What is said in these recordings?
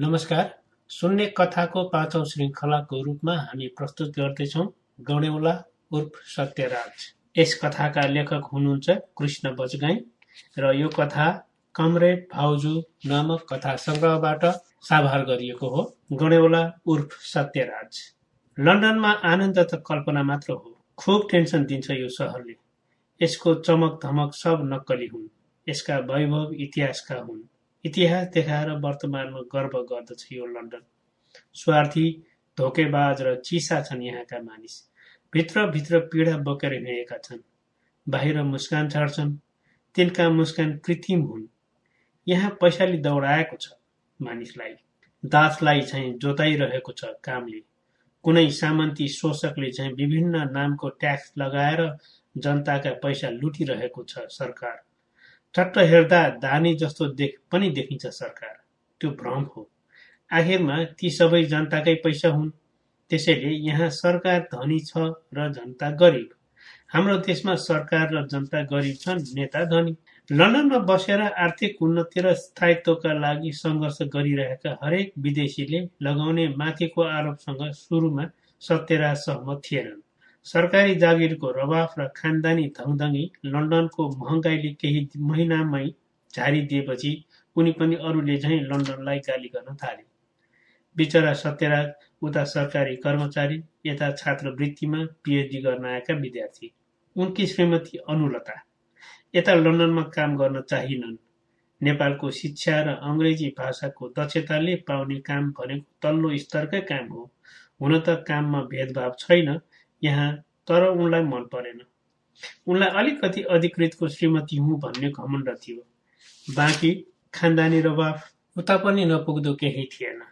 नमस्कार। सुन्ने कथाको पाँचौं श्रृङ्खलाको रूपमा हामी प्रस्तुत गर्दैछौ गणेउला उर्फ सत्यराज। यस कथाका लेखक हुनुहुन्छ कृष्ण बजगाई र यो कथा कमरेड भाउजू नामक कथा सङ्ग्रहबाट साभार गरिएको हो। गणेउला उर्फ सत्यराज। लन्डनमा आनन्द त कल्पना मात्र हो। खुब टेन्सन दिन्छ यो सहरले। यसको चमक धमक सब नक्कली हुन्। यसका वैभव इतिहासका हुन्। इतिहास देखाएर वर्तमानमा गर्व गर्दछ यो लन्डन। स्वार्थी धोकेबाज र चिसा छन् यहाँका मानिस। भित्रभित्र पीडा बोकेर हिँडेका छन्। बाहिर मुस्कान छाड्छन्। तिनका मुस्कान कृत्रिम हुन्। यहाँ पैसाले दौडाएको छ मानिसलाई। दासलाई चाहिँ जोताइरहेको छ कामले। कुनै सामन्ती शोषकले चाहिँ विभिन्न नामको ट्याक्स लगाएर जनताका पैसा लुटिरहेको छ सरकार। चट्ट हेर्दा धानी जस्तो देख पनि देखिन्छ सरकार। त्यो भ्रम हो। आखिरमा ती सबै जनताकै पैसा हुन्। त्यसैले यहाँ सरकार धनी छ र जनता गरिब। हाम्रो देशमा सरकार र जनता गरिब छन् नेता धनी। लन्डनमा बसेर आर्थिक उन्नति र स्थायित्वका लागि सङ्घर्ष गरिरहेका हरेक विदेशीले लगाउने माथिको आरोपसँग सुरुमा सत्यराज सहमत थिएनन्। सरकारी जागिरको रवाफ र खानदानी धङधङी लन्डनको महँगाईले केही महिनामै झारिदिएपछि उनी पनि अरूले झैँ लन्डनलाई गाली गर्न थाले बिचरा सत्यराज उता सरकारी कर्मचारी यता छात्रवृत्तिमा पिएचडी गर्न आएका विद्यार्थी। उनकी श्रीमती अनुलता यता लन्डनमा काम गर्न चाहिनन्। नेपालको शिक्षा र अङ्ग्रेजी भाषाको दक्षताले पाउने काम भनेको तल्लो स्तरकै काम हो। हुन त काममा भेदभाव छैन यहाँ तर उनलाई मन परेन। उनलाई अलिकति अधिकृतको श्रीमती हुँ भन्ने घमण्ड थियो। बाँकी खानदानी र बाफ उता पनि नपुग्दो केही थिएन।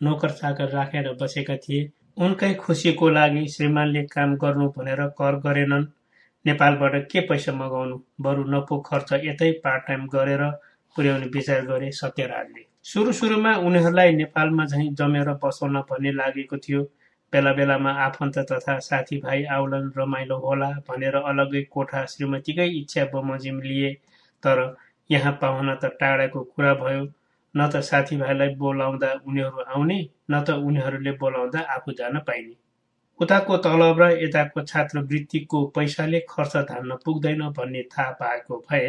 नोकर चाकर राखेर बसेका थिए। उनकै खुसीको लागि श्रीमानले काम गर्नु भनेर कर गरेनन्। नेपालबाट के पैसा मगाउनु? बरु नपुग खर्च यतै पार्ट टाइम गरेर पुर्याउने विचार गरे सत्यराजले। सुरु सुरुमा उनीहरूलाई नेपालमा झैँ जमेर बसाउन भन्ने लागेको थियो। बेला बेलामा आफन्त तथा साथीभाइ आउलन रमाइलो होला भनेर अलग्गै कोठा श्रीमतीकै इच्छा बमोजिम लिए। तर यहाँ पाहुना त टाढाको कुरा भयो। न त साथीभाइलाई बोलाउँदा उनीहरू आउने न त उनीहरूले बोलाउँदा आफू जान पाइने। उताको तलब र यताको छात्रवृत्तिको पैसाले खर्च धान्न पुग्दैन भन्ने थाहा पाएको भए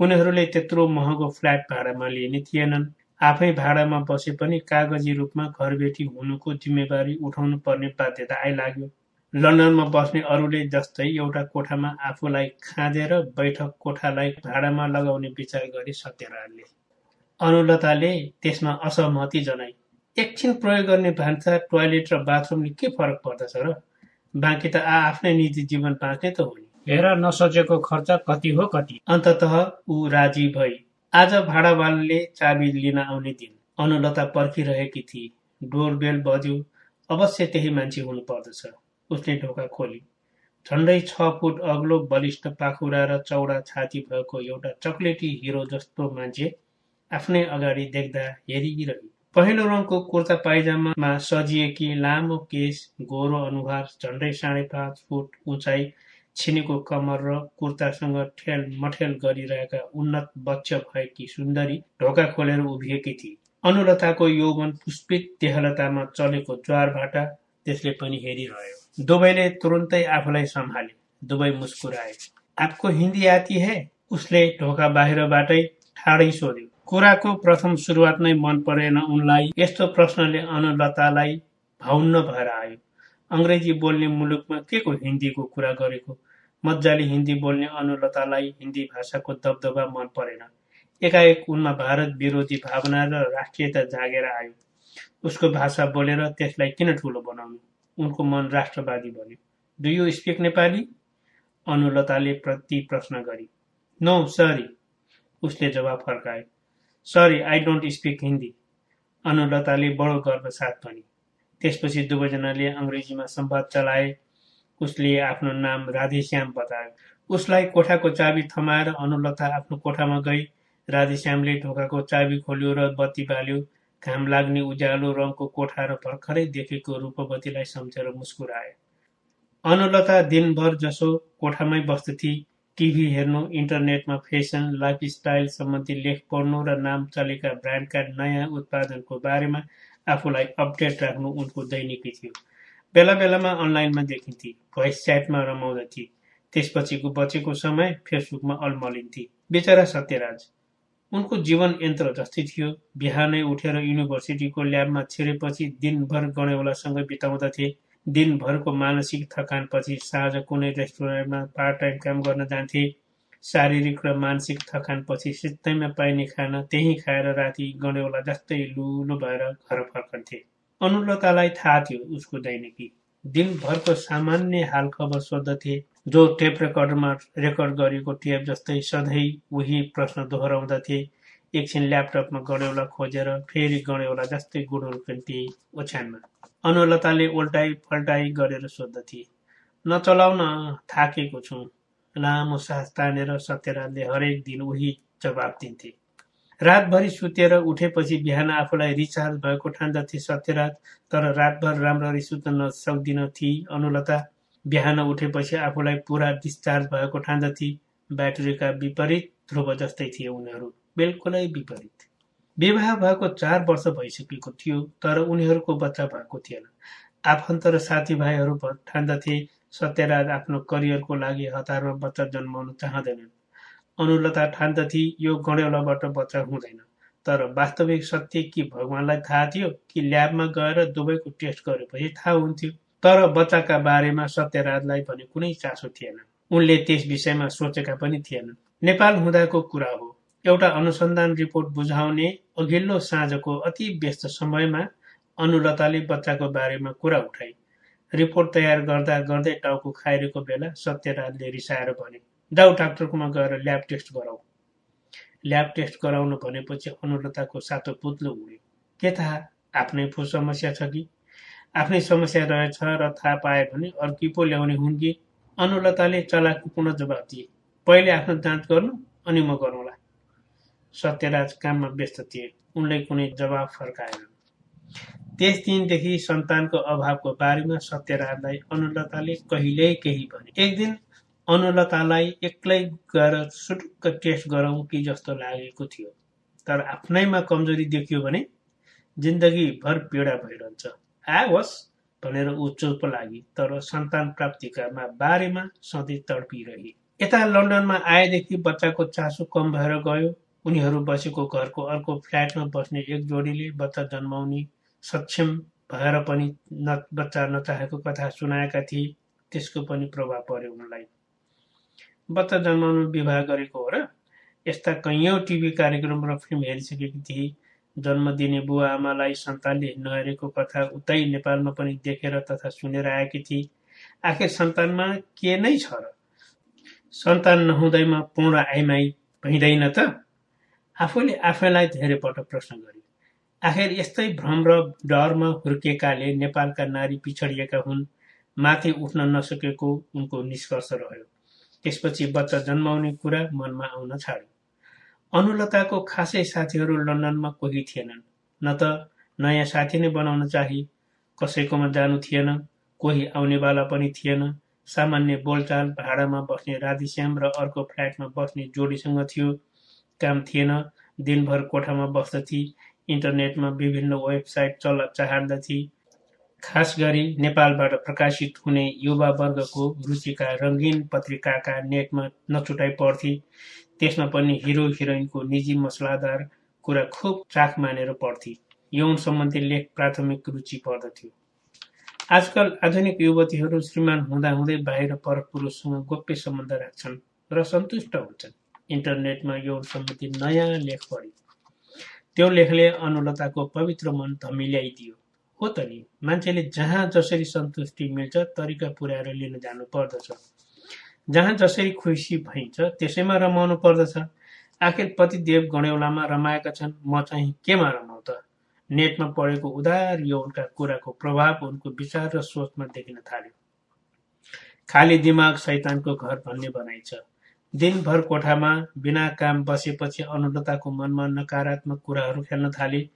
उनीहरूले त्यत्रो महँगो फ्ल्याट भाडामा लिने थिएनन्। आफै भाडामा बसे पनि कागजी रूपमा घरबेटी हुनुको जिम्मेवारी उठाउनु पर्ने बाध्यता आइलाग्यो लन्डनमा बस्ने अरूले जस्तै एउटा कोठामा आफूलाई खाँदेर बैठक कोठालाई भाडामा लगाउने विचार गरे सत्यराजले अनुलताले त्यसमा असहमति जनाई। एकछिन प्रयोग गर्ने भान्सा टोयलेट र बाथरुमले के फरक पर्दछ र? बाँकी त आ आफ्नै निजी जीवन बाँच्ने त हो नि। हेर नसोचेको खर्च कति हो कति? अन्तत ऊ राजी भई आज भाडावालले चाबी लिन आउने दिन। अनुलता पर्खिरहेकी थिए डोरबेल बज्यो। अवश्य त्यही मान्छे हुनु पर्दछ। उसले ढोका खोली। झन्डै छ फुट अग्लो बलिष्ठ पाखुरा र चौडा छाती भएको एउटा चक्लेटी हिरो जस्तो मान्छे आफ्नै अगाडि देख्दा हेरिरहे पहिलो रङको कुर्ता पाइजामामा सजिएकी लामो केस गोरो अनुहार झन्डै साढे पाँच फुट उचाइ छिनेको कमर र कुर्तासँग ठेल मठेल गरिरहेका उन्नत बच्च भएकी सुन्दरी ढोका खोलेर उभिएकी थिए। अनुलताको यौवन पुष्पित देहलतामा चलेको ज्वारभाटा त्यसले पनि हेरिरह्यो। दुवैले तुरुन्तै आफूलाई सम्हाले। दुवै मुस्कुराए। आपको हिन्दी आती है? उसले ढोका बाहिरबाटै ठाडै सोध्यो। कुराको प्रथम सुरुवात नै मन परेन उनलाई? यस्तो प्रश्नले अनुलतालाई भाउन्न भएर आयो अङ्ग्रेजी बोल्ने मुलुकमा के को हिन्दीको कुरा गरेको? मजाले हिन्दी बोल्ने अनुलतालाई हिन्दी भाषाको दबदबा मन परेन। एकाएक उनमा भारत विरोधी भावना र राष्ट्रियता जागेर आयो। उसको भाषा बोलेर त्यसलाई किन ठुलो बनाउनु? उनको मन राष्ट्रवादी बन्यो। डु यु स्पिक नेपाली अनुलताले प्रति प्रश्न गरी। नो सरी उसले जवाब फर्काए sorry I don't speak Hindi अनुलताले बडो गर्व साथ भनी। त्यसपछि दुवैजनाले अङ्ग्रेजीमा संवाद चलाए। उसले आफ्नो नाम राधेश्याम बतायो उसलाई कोठाको चाबी थमाएर अनुलता आफ्नो कोठामा गई। राधेश्यामले ढोकाको चाबी खोल्यो र बत्ती बाल्यो। घाम लाग्ने उज्यालो रङको कोठा र भर्खरै देखेको रूपवतीलाई सम्झेर मुस्कुराए। अनुलता दिनभर जसो कोठामै बस्दथे टिभी हेर्नु इन्टरनेटमा फेसन लाइफस्टाइल सम्बन्धी लेख पढ्नु र नाम चलेका ब्रान्डका नयाँ उत्पादनको बारेमा आफूलाई अपडेट राख्नु उनको दैनिकी थियो बेला बेलामा अनलाइनमा देखिन्थे। भोइस च्याटमा रमाउँदथे त्यसपछिको बचेको समय फेसबुकमा अल्मलिन्थे बेचरा सत्यराज। उनको जीवन यन्त्र जस्तै थियो। बिहानै उठेर युनिभर्सिटीको ल्याबमा छिरेपछि दिनभर गणेौलासँग बिताउँदथे दिनभरको मानसिक थकानपछि साँझ कुनै रेस्टुरेन्टमा पार्ट टाइम काम गर्न जान्थे। शारीरिक र मानसिक थकानपछि सित्तैमा पाइने खाना त्यही खाएर राति गणेौला जस्तै लुलो भएर घर फर्कन्थे। अनुलतालाई थाहा थियो उसको दैनिकी। दिनभरको सामान्य हालखबर सोद्धथे जो टेप रेकर्डरमा रेकर्ड गरिएको टेप जस्तै सधैँ उही प्रश्न दोहोऱ्याउँदथे। एकछिन ल्यापटपमा गणेौला खोजेर फेरि गणेौला जस्तै गुडुर्कन्थे ओछ्यानमा। अनुलताले उल्टाइ पल्टाइ गरेर सोद्धथे नचलाउन थाकेको छु। लामो सास तानेर सत्यराजले हरेक दिन उही जवाब दिन्थे। रातभरि सुतेर उठेपछि बिहान आफूलाई रिचार्ज भएको ठान्दथे सत्यरात तर रातभर राम्ररी सुत्न नसक्दिन थिए अनुलता। बिहान उठेपछि आफूलाई पुरा डिस्चार्ज भएको ठान्दथे। ब्याट्रीका विपरीत ध्रुव जस्तै थिए उनीहरू। बिल्कुलै विपरीत। विवाह भएको चार वर्ष भइसकेको थियो तर उनीहरूको बच्चा भएको थिएन। आफन्त र साथीभाइहरू ठान्दथे सत्यराज आफ्नो करियरको लागि हतारमा बच्चा जन्माउन चाहँदैनन्। अनुलता ठान्दथे यो गणेौलाबाट बच्चा हुँदैन। तर वास्तविक सत्य कि भगवान्लाई थाहा थियो कि ल्याबमा गएर दुवैको टेस्ट गरेपछि थाहा हुन्थ्यो। तर बच्चाका बारेमा सत्यराजलाई भने कुनै चासो थिएन। उनले त्यस विषयमा सोचेका पनि थिएनन्। नेपाल हुँदाको कुरा हो। एउटा अनुसन्धान रिपोर्ट बुझाउने अघिल्लो साँझको अति व्यस्त समयमा अनुलताले बच्चाको बारेमा कुरा उठाए। रिपोर्ट तयार गर्दा गर्दै टाउको खाइरहेको बेला सत्यराजले रिसाएर भने जाऊ डाक्टरकोमा गएर ल्याब टेस्ट गराऊ। ल्याब टेस्ट गराउनु भनेपछि अनुलताको सातो पुत्लो उड्यो। के थाहा आफ्नै पो समस्या छ कि? आफ्नै समस्या रहेछ र थाहा पाए भने अर्की पो ल्याउने हुन् कि? अनुलताले चलाको पुनः जवाब दिए पहिले आफ्नो जाँच गर्नु अनि म गरौँला। सत्यराज काममा व्यस्त थिए। उनले कुनै जवाब फर्काएन। त्यस दिनदेखि सन्तानको अभावको बारेमा सत्यराजलाई अनुलताले कहिल्यै केही भने। एक दिन अनुलतालाई एक्लै गएर सुटुक्क टेस्ट गरौँ कि जस्तो लागेको थियो। तर आफ्नैमा कमजोरी देखियो भने जिन्दगीभर पीडा भइरहन्छ। होस् भनेर ऊ चुप लागि तर सन्तान प्राप्तिका बारेमा सधैँ तडपिरहे। यता लन्डनमा आएदेखि बच्चाको चासो कम भएर गयो। उनीहरू बसेको घरको अर्को फ्ल्याटमा बस्ने एक जोडीले बच्चा जन्माउने सक्षम भएर पनि न बच्चा नचाहेको कथा सुनाएका थिए। त्यसको पनि प्रभाव पर्यो उनलाई। बच्चा जन्माउनु विवाह गरेको हो र यस्ता कैयौँ टिभी कार्यक्रम र फिल्म हेरिसकेकी थिए। जन्म दिने बुवा आमालाई सन्तानले नहेरेको कथा उतै नेपालमा पनि देखेर तथा सुनेर आएकी थिए। आखिर सन्तानमा के नै छ र? सन्तान नहुँदैमा पूर्ण आइमाई भइँदैन त? आफूले आफैलाई धेरै पटक प्रश्न गरे। आखिर यस्तै भ्रम र डरमा हुर्केकाले नेपालका नारी पिछडिएका हुन् माथि उठ्न नसकेको उनको निष्कर्ष रह्यो। त्यसपछि बच्चा जन्माउने कुरा मनमा आउन छाड्यो। अनुलताको खासै साथीहरू लन्डनमा कोही थिएनन्। न त नयाँ साथी नै बनाउन चाहे कसैकोमा जानु थिएन कोही आउनेवाला पनि थिएन सामान्य बोलचाल भाडामा बस्ने राधेश्याम र अर्को फ्ल्याटमा बस्ने जोडीसँग थियो काम थिएन दिनभर कोठामा बस्दथे इन्टरनेटमा विभिन्न वेबसाइट चल्न चाहँदथे। खास गरी नेपालबाट प्रकाशित हुने युवा वर्गको रुचिका रङ्गीन पत्रिकाका नेटमा नछुटाइ पढ्थे त्यसमा पनि हिरो हिरोइनको निजी मसलादार कुरा खुब चाख मानेर पढ्थे। यौन सम्बन्धी लेख प्राथमिक रुचि पर्दथ्यो। आजकल आधुनिक युवतीहरू श्रीमान हुँदाहुँदै बाहिर पर पुरुषसँग गोप्य सम्बन्ध राख्छन् र सन्तुष्ट हुन्छन्। इन्टरनेटमा यौन सम्बन्धी नयाँ लेख पढे। त्यो लेखले अनुलताको पवित्र मन धमिल्याइदियो। हो त नि मान्छेले जहाँ जसरी सन्तुष्टि मिल्छ तरिका पुर्याएर लिन जानु पर्दछ। जहाँ जसरी खुसी भइन्छ त्यसैमा रमाउनु पर्दछ। आखिर पतिदेव गणेौलामा रमाएका छन् म चाहिँ केमा रमाउ त नेटमा पढेको उदार यौनका कुराको प्रभाव उनको विचार र सोचमा देखिन थाल्यो। खाली दिमाग शैतानको घर भन्ने बनाइ छ। दिनभर कोठामा बिना काम बसेपछि अनुलताको मनमा नकारात्मक कुराहरू खेल्न थाले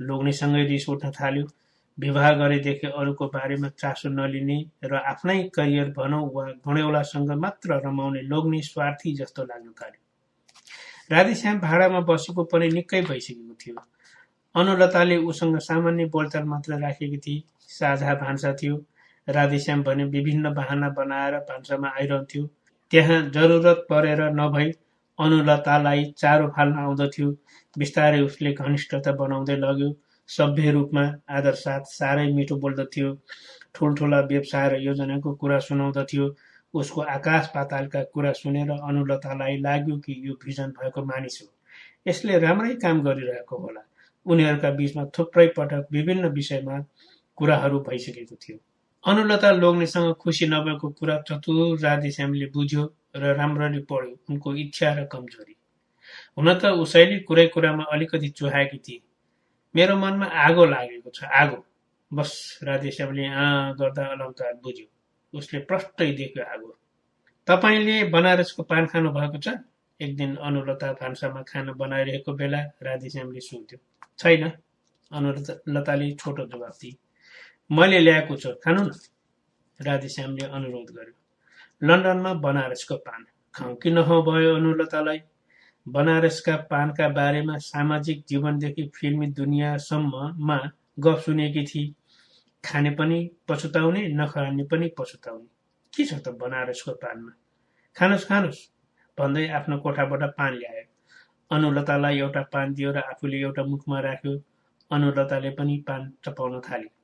लोग्नेसँगै रिस उठ्न थाल्यो। विवाह गरेदेखि अरूको बारेमा चासो नलिने र आफ्नै करियर भनौँ वा घुँडेौलासँग मात्र रमाउने लोग्ने स्वार्थी जस्तो लाग्न थाल्यो। राधेश्याम भाडामा बसेको पनि निकै भइसकेको थियो। अनुलताले उसँग सामान्य बोलचाल मात्र राखेकी थिए। साझा भान्सा थियो। राधेश्याम भने विभिन्न बाहना बनाएर भान्सामा आइरहन्थ्यो। त्यहाँ जरुरत परेर नभई अनुलतालाई चारो फाल्न आउँदथ्यो। बिस्तारै उसले घनिष्ठता बनाउँदै लग्यो। सभ्य रूपमा आदर साथ साह्रै मिठो बोल्दथ्यो। ठुल्ठुला व्यवसाय र योजनाको कुरा सुनाउँदथ्यो। उसको आकाश पातालका कुरा सुनेर अनुलतालाई लाग्यो कि यो भिजन भएको मानिस हो। यसले राम्रै काम गरिरहेको होला। उनीहरूका बीचमा थुप्रै पटक विभिन्न विषयमा कुराहरू भइसकेको थियो। अनुलता लोग्नेसँग खुसी नभएको कुरा चतुर राधेश्यामले बुझ्यो र राम्ररी पढ्यो। उनको इच्छा र कमजोरी। हुन त उसैले कुरै कुरामा अलिकति चुहाएकी थिए। मेरो मनमा आगो लागेको छ आगो। बस राधेश्यामले आ गर्दा अलङ्कार बुझ्यो। उसले प्रष्टै देख्यो आगो। तपाईँले बनारसको पान खानु भएको छ? एक दिन अनुलता भान्सामा खाना बनाइरहेको बेला राधेश्यामले सोध्यो। छैन। अनुलताले छोटो जवाब दिए। मैले ल्याएको छु खानु न। राधेश्यामले अनुरोध गर्यो। लन्डनमा बनारसको पान। खाउँ कि भयो अनुलतालाई। बनारसका पानका बारेमा सामाजिक जीवनदेखि फिल्मी दुनियाँसम्ममा गफ सुनेकी थिए खाने पनि पछुताउने नखाने पनि पछुताउने। के छ त बनारसको पानमा? खानुहोस् खानुहोस् भन्दै आफ्नो कोठाबाट पान ल्यायो। अनुलतालाई एउटा पान दियो र आफूले एउटा मुखमा राख्यो। अनुलताले पनि पान चपाउन थाले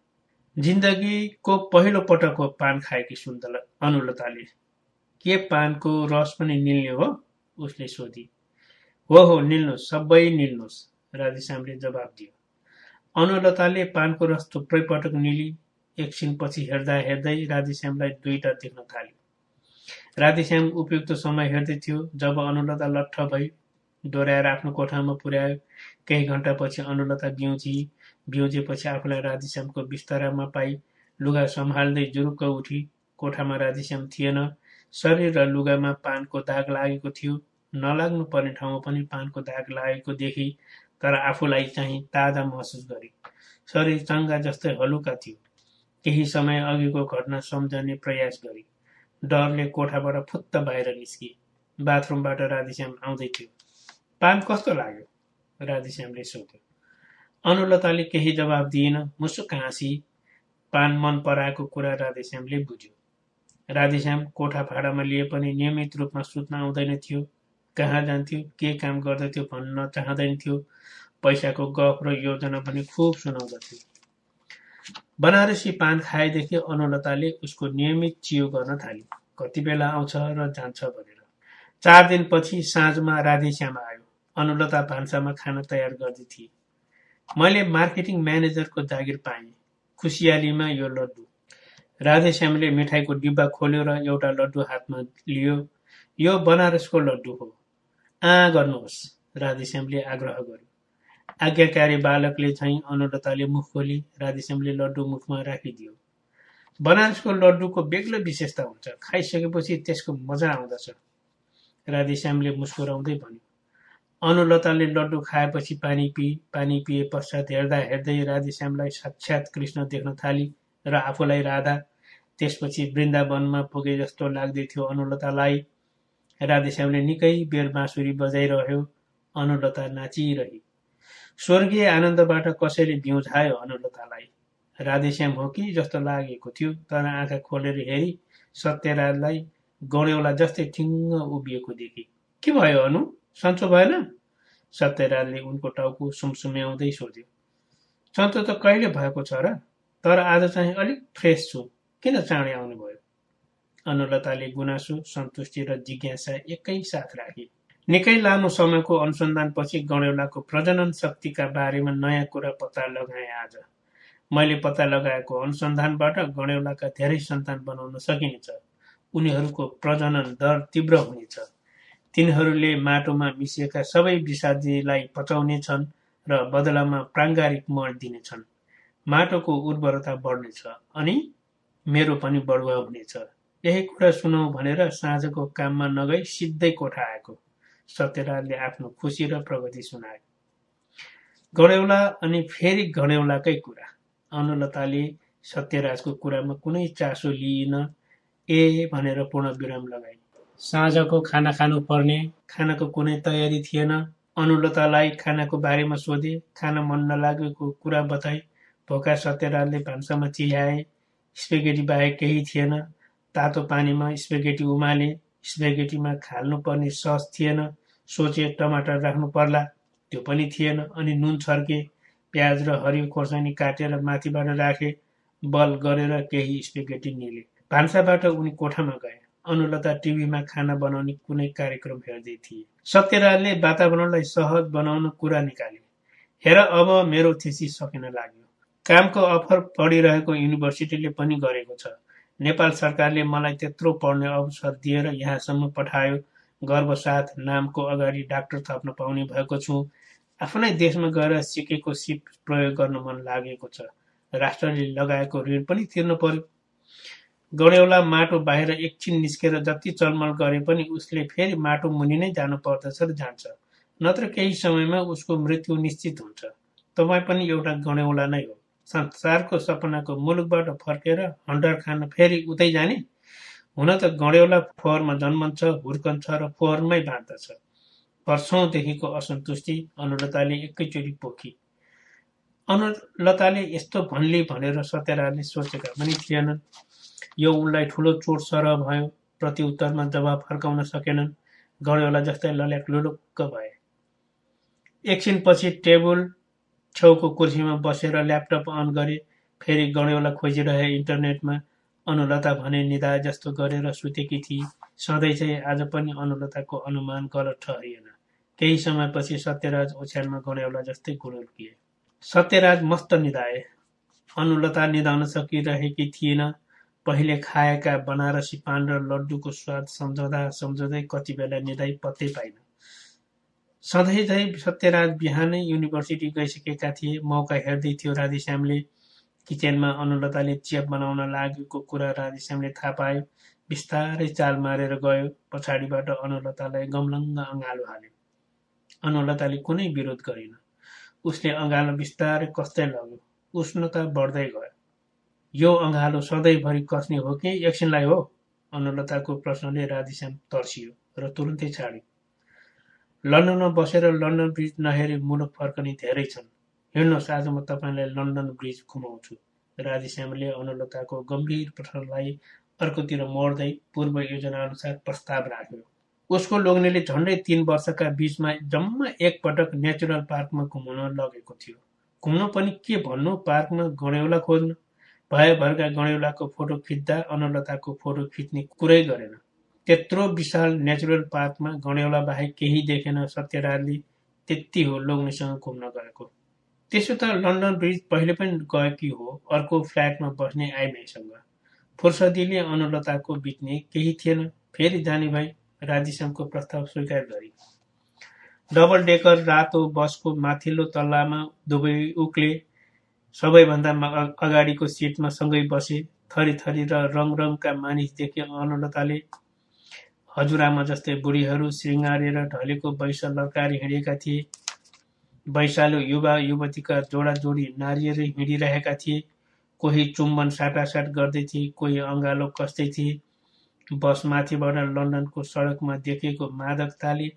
जिन्दगीको पहिलो पटक हो पान खाएकी सुन्दर अनुलताले के पानको रस पनि निल्ने हो उसले सोधी। हो हो निल्नुहोस् सबै निल्नुहोस् राधेश्यामले जवाब दियो। अनुलताले पानको रस थुप्रै पटक निली एकछिनपछि हेर्दा हेर्दै राधेश्यामलाई दुईटा देख्न थाल्यो। राधेश्याम उपयुक्त समय हेर्दै थियो जब अनुलता लट्ठ भई डोर्याएर आफ्नो कोठामा पुर्यायो केही घन्टापछि अनुलता बिउजी बिउजेपछि आफूलाई राधेश्यामको बिस्तारामा पाई लुगा सम्हाल्दै जुरुक्क उठी। कोठामा राधेश्याम थिएन। शरीर र लुगामा पानको दाग लागेको थियो। नलाग्नु पर्ने ठाउँमा पनि पानको दाग लागेको देखि तर आफूलाई चाहिँ ताजा महसुस गरे। शरीर चङ्गा जस्तै हलुका थियो। केही समय अघिको घटना सम्झने प्रयास गरे। डरले कोठाबाट फुत्त बाहिर निस्किए बाथरुमबाट राधेश्याम आउँदै थियो। पान कस्तो लाग्यो? राधेश्यामले सोध्यो। अनुलताले केही जवाब दिएन मुसुक हाँसी पान मन पराएको कुरा राधेश्यामले बुझ्यो। राधेश्याम कोठा भाडामा लिए पनि नियमित रूपमा सुत्न आउँदैन थियो। कहाँ जान्थ्यो के काम गर्दथ्यो भन्न चाहँदैन थियो। पैसाको गफ र योजना पनि खुब सुनाउँदथ्यो। बनारसी पान खाएदेखि अनुलताले उसको नियमित चियो गर्न थाल्यो। कति बेला आउँछ र जान्छ भनेर। चार दिनपछि साँझमा राधेश्याम आयो। अनुलता भान्सामा खाना तयार गर्दै थिए। मैले मार्केटिङ म्यानेजरको जागिर पाएँ। खुसियालीमा यो लड्डु। राधेश्यामले मिठाईको डिब्बा खोल्यो र एउटा लड्डु हातमा लियो। यो बनारसको लड्डु हो। आ गर्नुहोस् राधेश्यामले आग्रह गर्यो। आज्ञाकारी बालकले झैँ अनुलताले मुख खोली राधेश्यामले लड्डु मुखमा राखिदियो। बनारसको लड्डुको बेग्लो विशेषता हुन्छ। खाइसकेपछि त्यसको मजा आउँदछ। राधेश्यामले मुस्कुराउँदै भन्यो अनुलताले लड्डु खाएपछि पानी पि पानी पिए पश्चात हेर्दा हेर्दै राधेश्यामलाई साक्षात् कृष्ण देख्न थाली र आफूलाई राधा। त्यसपछि वृन्दावनमा पुगे जस्तो लाग्दै थियो अनुलतालाई। राधेश्यामले निकै बेर बाँसुरी बजाइरह्यो। अनुलता नाचिरही स्वर्गीय आनन्दबाट कसैले बिउझायो अनुलतालाई? राधेश्याम हो कि जस्तो लागेको थियो तर आँखा खोलेर हेरी सत्यराजलाई गौडेउला जस्तै ठिङ्ग उभिएको देखे। के भयो अनु? सन्चो भएन? सत्यराजले उनको टाउको सुमसुम्याउँदै सोध्यो। सन्चो त कहिले भएको छ र? तर आज चाहिँ अलिक फ्रेस छु। किन चाँडै आउनुभयो? अनुलताले गुनासो सन्तुष्टि र जिज्ञासा एकै साथ राखे। निकै लामो समयको अनुसन्धानपछि गणेौलाको प्रजनन शक्तिका बारेमा नयाँ कुरा पत्ता लगाए आज। मैले पत्ता लगाएको अनुसन्धानबाट गणेौलाका धेरै सन्तान बनाउन सकिनेछ। उनीहरूको प्रजनन दर तीव्र हुनेछ। तिनीहरूले माटोमा मिसिएका सबै विषादीलाई पचाउने छन् र बदलामा प्राङ्गारिक मल दिनेछन्। माटोको उर्वरता बढ्नेछ अनि मेरो पनि बढुवा हुनेछ। यही कुरा सुनौ भनेर साँझको काममा नगई सिधै कोठा आएको। सत्यराजले आफ्नो खुसी र प्रगति सुनायो घडेौला अनि फेरि घडेौलाकै कुरा। अनुलताले सत्यराजको कुरामा कुनै चासो लिइन ए भनेर पूर्ण विराम लगाए साँझको खाना खानु पर्ने खानाको कुनै तयारी थिएन। अनुलतालाई खानाको बारेमा सोधे। खाना मन नलागेको कुरा बताए भोका सत्यराजले भान्सामा चियाए। स्पेगेटी बाहेक केही थिएन। तातो पानीमा स्पेगेटी उमाले। स्पेगेटीमा पर्ने सस थिएन। सोचे टमाटर राख्नु पर्ला त्यो पनि थिएन अनि नुन छर्के। प्याज र हरियो खोर्सानी काटेर माथिबाट राखे। बल गरेर केही स्पेगेटी निले। भान्साबाट उनी कोठामा गए। अनुलता टिभीमा खाना बनाउने कुनै कार्यक्रम हेर्दै थिए। सत्यराजले वातावरणलाई सहज बनाउन कुरा निकाले। हेर अब मेरो थिसी सकिन लाग्यो। कामको अफर पढिरहेको युनिभर्सिटीले पनि गरेको छ। नेपाल सरकारले मलाई त्यत्रो पढ्ने अवसर दिएर यहाँसम्म पठायो। गर्वसाथ नामको अगाडि डाक्टर थप्न पाउने भएको छु। आफ्नै देशमा गएर सिकेको सिप प्रयोग गर्न मन लागेको छ। राष्ट्रले लगाएको ऋण पनि तिर्नु पर्यो। गडेउला माटो बाहिर एकछिन निस्केर जति चलमल गरे पनि उसले फेरि माटो मुनि नै जानु पर्दछ र जान्छ। नत्र केही समयमा उसको मृत्यु निश्चित हुन्छ। तपाईँ पनि एउटा गडेउला नै हो। संसारको सपनाको मुलुकबाट फर्केर हन्डर खान फेरि उतै जाने? हुन त गडेउला फोहोरमा जन्मन्छ हुर्कन्छ र फोहोरमै बाँड्दछ वर्षौँदेखिको असन्तुष्टि अनुलताले एकैचोटि पोखी। अनुलताले यस्तो भन्ली भनेर सत्यराजले सोचेका पनि थिएनन्। यो उनलाई ठुलो चोट सरह भयो। प्रत्युत्तरमा जवाब फर्काउन सकेनन्। गणेवाला जस्तै लल्याक लुलुक्क भए। एकछिनपछि टेबल छेउको कुर्सीमा बसेर ल्यापटप अन गरे फेरि गणेवाला खोजिरहे इन्टरनेटमा अनुलता भने निधाए जस्तो गरेर सुतेकी थिए। सधैँ चाहिँ आज पनि अनुलताको अनुमान गलत ठहरिएन। केही समयपछि सत्यराज ओछ्यानमा गणेवाला जस्तै गुडुल्किए सत्यराज मस्त निधाए अनुलता निधाउन सकिरहेकी थिएन। पहिले खाएका बनारसी पान र लड्डुको स्वाद सम्झाउँदा सम्झाउँदै कति बेला निधाई पत्तै पाइन। सधैँ झै सत्यराज बिहानै युनिभर्सिटी गइसकेका थिए। मौका हेर्दै थियो राधेश्यामले किचनमा अनुलताले चेप बनाउन लागेको कुरा राधेश्यामले थाहा पायो। बिस्तारै चाल मारेर गयो। पछाडिबाट अनुलतालाई गमलङ्ग अँगालो हाल्यो। अनुलताले कुनै विरोध गरिन। उसले अँगालो बिस्तारै कस्दै लग्यो। उष्णता बढ्दै गयो। यो अँगालो सधैँभरि कस्ने हो कि एकछिनलाई हो? अनुलताको प्रश्नले राधिश्याम तर्सियो र तुरुन्तै छाड्यो। लन्डनमा बसेर लन्डन ब्रिज नहेरे मुलुक फर्कने धेरै छन्। हिँड्नुहोस् आज म तपाईँलाई लन्डन ब्रिज घुमाउँछु। राधिश्यामले अनुलताको गम्भीर प्रश्नलाई अर्कोतिर मोड्दै पूर्व योजना अनुसार प्रस्ताव राख्यो। उसको लोग्नेले झन्डै तिन वर्षका बिचमा जम्मा एकपटक नेचुरल पार्कमा घुमाउन लगेको थियो। घुम्न पनि के भन्नु? पार्कमा गणेउला खोज्नु भएभरका गणेउलाको फोटो खिच्दा अनलताको फोटो खिच्ने कुरै गरेन। त्यत्रो विशाल नेचुरल पार्कमा गणेउला बाहेक केही देखेन सत्यराजले त्यति हो लोग्नेसँग घुम्न गएको। त्यसो त लन्डन ब्रिज पहिले पनि गएकी हो अर्को फ्ल्याटमा बस्ने आइमाईसँग। फुर्सदीले अनुलताको बित्ने केही थिएन फेरि जाने भए राजीश्यामको प्रस्ताव स्वीकार गरे। डबल डेकर रातो बसको माथिल्लो तल्लामा दुवै उक्ले सबैभन्दा अगाडिको सिटमा सँगै बसे थरी थरी र मानिस देखे अनुलताले हजुरआमा जस्तै बुढीहरू श्रृङ्गारेर ढलेको वैश लर्काएर हिँडेका थिए। वैशालु युवा युवतीका जोडा जोडी नारिएर हिँडिरहेका थिए। कोही चुम्बन साटासाट गर्दै थिए कोही अँगालो कस्दै थिए। बस माथिबाट लन्डनको सडकमा देखेको मादकताले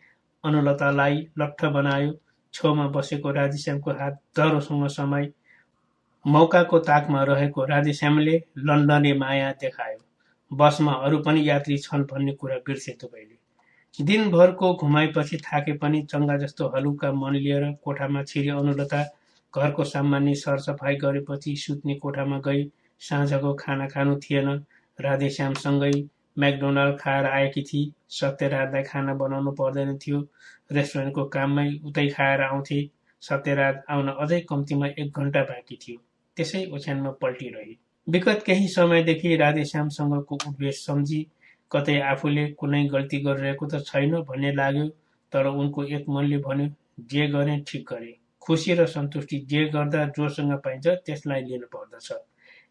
अनुलतालाई लट्ठ बनायो। छेउमा बसेको राधेश्यामको हात जरोसँग समाई मौकाको ताकमा रहेको राधेश्यामले लन्डने माया देखायो। बसमा अरू पनि यात्री छन् भन्ने कुरा बिर्से तपाईँले दिनभरको घुमाइपछि थाके पनि चङ्गा जस्तो हलुका मन लिएर कोठामा छिरे अनुलता। घरको सामान्य सरसफाइ गरेपछि सुत्ने कोठामा गई। साँझको खाना खानु थिएन। राधेश्यामसँगै म्याकडोनाल्ड खाएर आएकी थिए सत्यराजलाई खाना बनाउनु पर्दैन थियो। रेस्टुरेन्टको काममै उतै खाएर आउँथे। सत्यराज आउन अझै कम्तीमा एक घन्टा बाँकी थियो। त्यसै ओछ्यानमा पल्टिरहे विगत केही समयदेखि राधेश्यामसँगको उद्वेश सम्झी कतै आफूले कुनै गल्ती गरिरहेको त छैन भन्ने लाग्यो तर उनको एक मनले भन्यो जे गरे ठिक गरे। खुसी र सन्तुष्टि जे गर्दा जोसँग पाइन्छ त्यसलाई लिनु पर्दछ।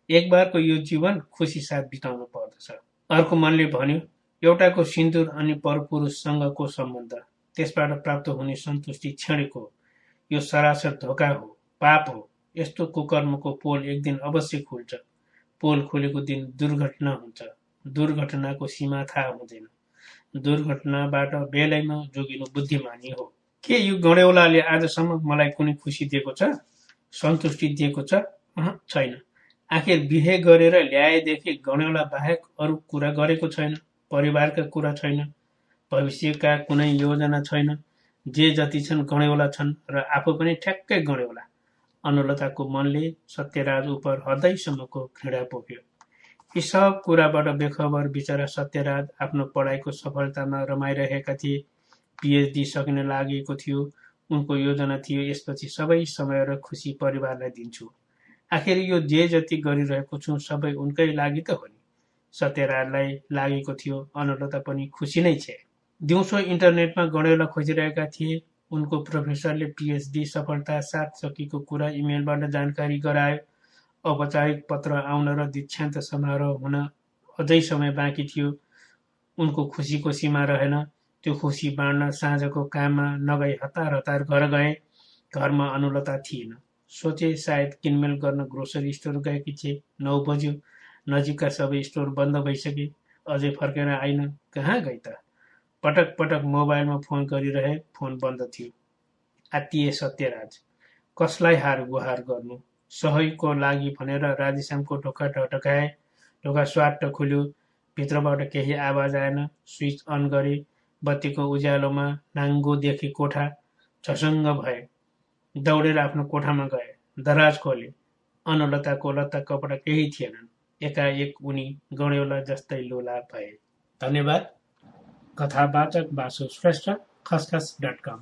एक बारको यो जीवन खुसी साथ बिताउनु पर्दछ। अर्को मनले भन्यो एउटाको सिन्दुर अनि परपुरुषसँगको सम्बन्ध त्यसबाट प्राप्त हुने सन्तुष्टि क्षणिक यो सरासर धोका हो पाप हो। यस्तो कुकर्मको पोल एक दिन अवश्य खुल्छ। पोल खुलेको दिन दुर्घटना हुन्छ। दुर्घटनाको सीमा थाहा हुँदैन। दुर्घटनाबाट बेलैमा जोगिनु बुद्धिमानी हो। के यो गणेौलाले आजसम्म मलाई कुनै खुसी दिएको छ? सन्तुष्टि दिएको छ? छैन। आखिर बिहे गरेर ल्याएदेखि गणेौला बाहेक अरू कुरा गरेको छैन परिवारका कुरा छैन भविष्यका कुनै योजना छैन। जे जति छन् गणेौला छन् र आफू पनि ठ्याक्कै गणेौला अनुलताको मनले सत्यराज उप हदैसम्मको घृणा पोख्यो। यी सब कुराबाट बेखबर बिचरा सत्यराज आफ्नो पढाइको सफलतामा रमाइरहेका थिए। पिएचडी सकिन लागेको थियो उनको योजना थियो यसपछि सबै समय र खुसी परिवारलाई दिन्छु। आखिर यो जे जति गरिरहेको छु सबै उनकै लागि त हो नि। सत्यराजलाई लागेको थियो अनुलता पनि खुसी नै छे। दिउँसो इन्टरनेटमा गणेला खोजिरहेका थिए। उनको प्रोफेसरले पिएचडी सफलता साथ सकेको कुरा इमेलबाट जानकारी गरायो औपचारिक पत्र आउन र दीक्षान्त समारोह हुन अझै समय बाँकी थियो। उनको खुसीको सीमा रहेन। त्यो खुसी बाँड्न साँझको काममा नगई हतार हतार घर गए। घरमा अनुलता थिएन। सोचे सायद किनमेल गर्न ग्रोसरी स्टोर गएकी थिए नौ बज्यो। नजिकका सबै स्टोर बन्द भइसके। अझै फर्केर आइन कहाँ गई त? पटक पटक मोबाइलमा फोन गरिरहे फोन बन्द थियो। आत्तिए सत्यराज कसलाई हार गुहार गर्नु? सहयोगको लागि भनेर राधेश्यामको ढोका ढटकाए ढोका स्वाट खुल्यो। भित्रबाट केही आवाज आएन। स्विच अन गरे बत्तीको उज्यालोमा नाङ्गो देखे कोठा झसङ्ग भए। दौडेर आफ्नो कोठामा गए। दराज खोले। अनलताको लत्ता कपडा केही थिएनन्। एकाएक उनी गणेौला जस्तै लोला भए। धन्यवाद। कथावाचक बासु श्रेष्ठ खसखस डट कम।